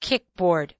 kickboard.